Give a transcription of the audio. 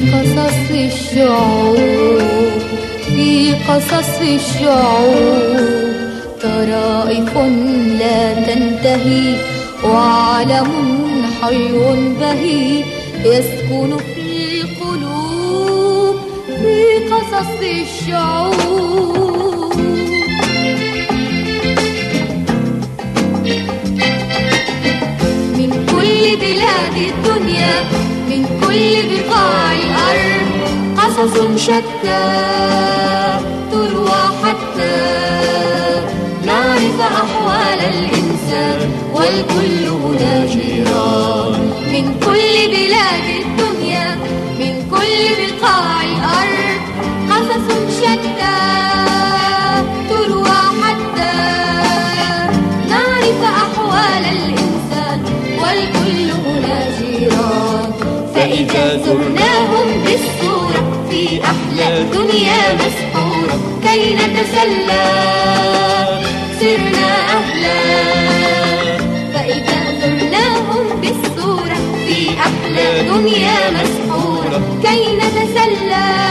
قصص الشعوب في قصص الشعوب. طرائف لا تنتهي وعالم حي بهي. يسكن في القلوب في قصص الشعوب. من كل بقاع الأرض قصص شتى تروى حتى نعرف أحوال الإنسان والكل هنا فإذا زرناهم بالصورة في أحلى الدنيا مسحورة كي نتسلى صرنا أهلا. فإذا زرناهم بالصورة في أحلى دنيا مسحورة كي نتسلى